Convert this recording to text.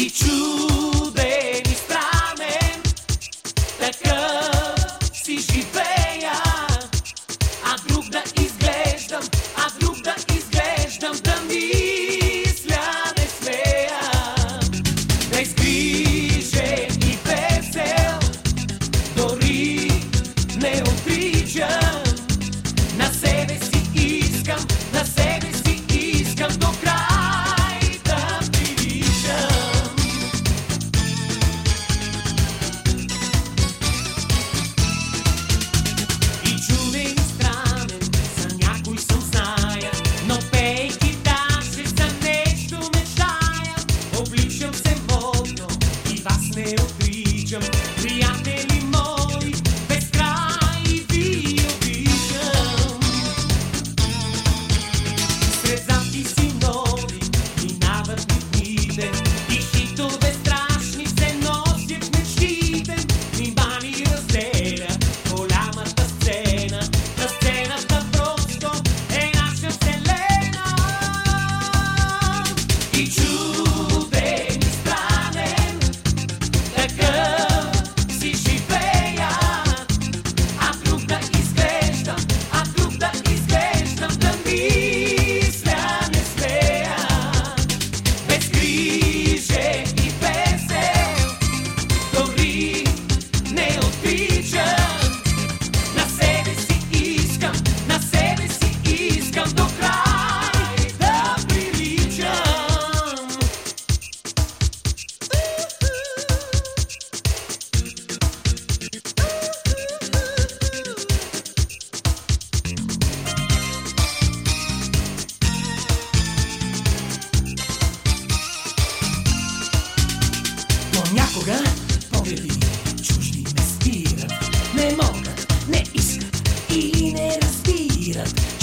be true. Кога погледи чужди ме спират, не могат, не искат или не разбират.